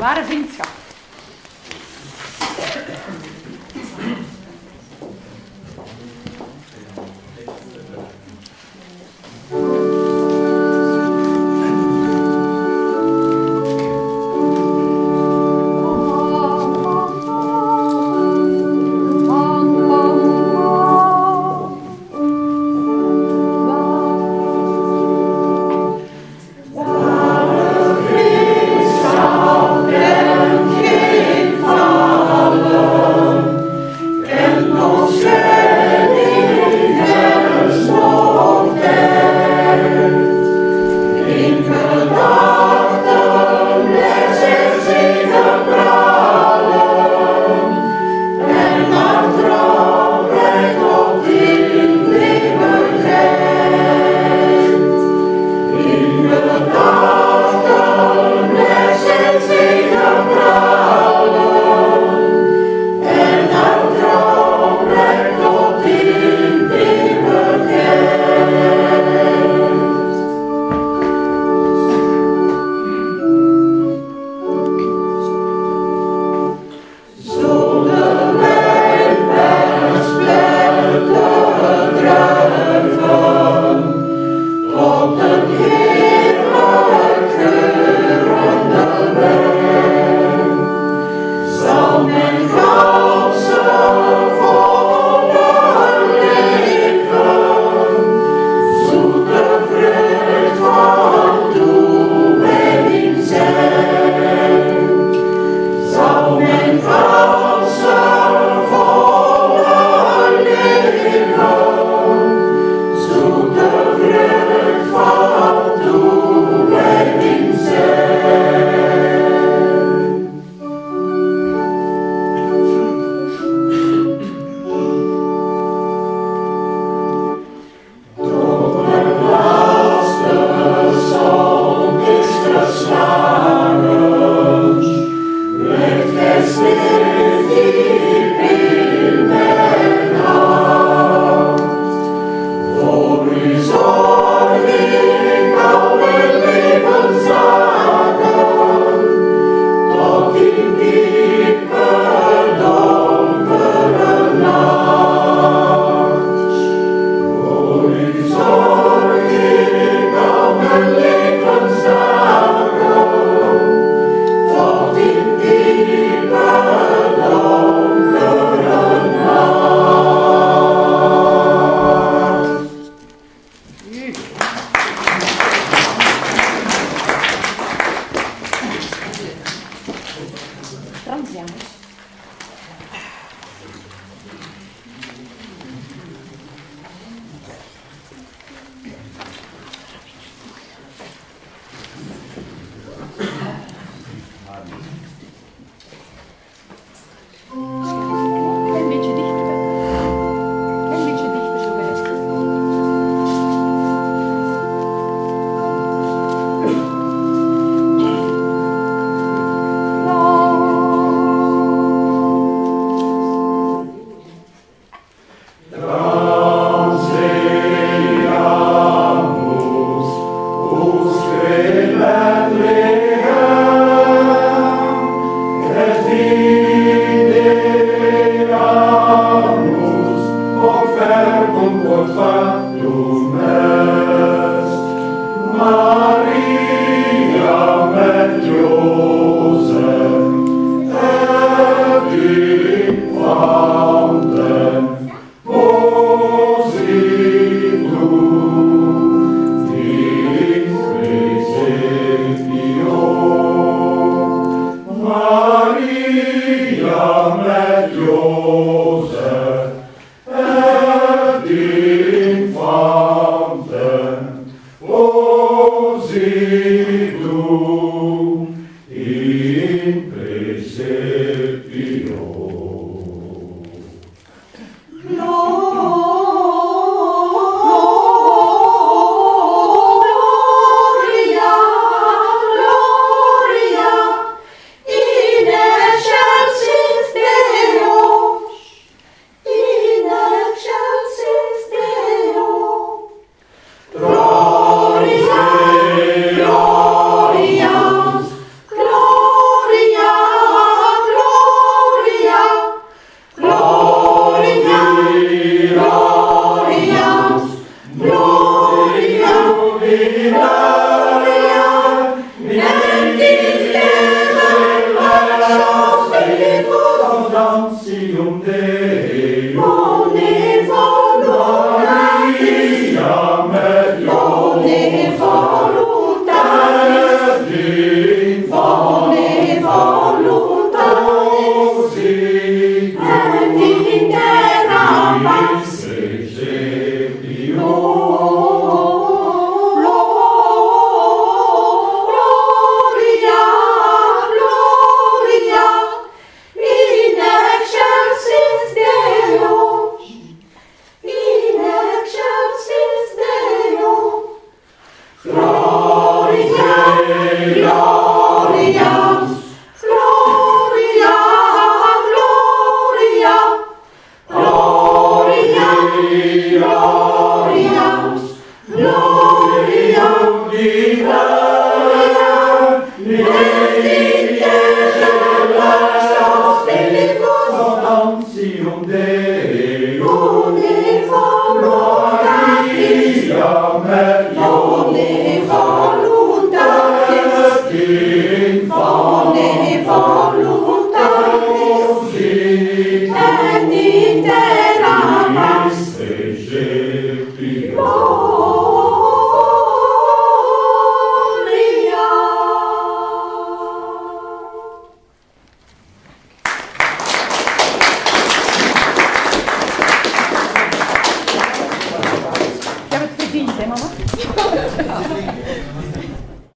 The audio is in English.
Lara Vinicius. Spiritu verdiend, hè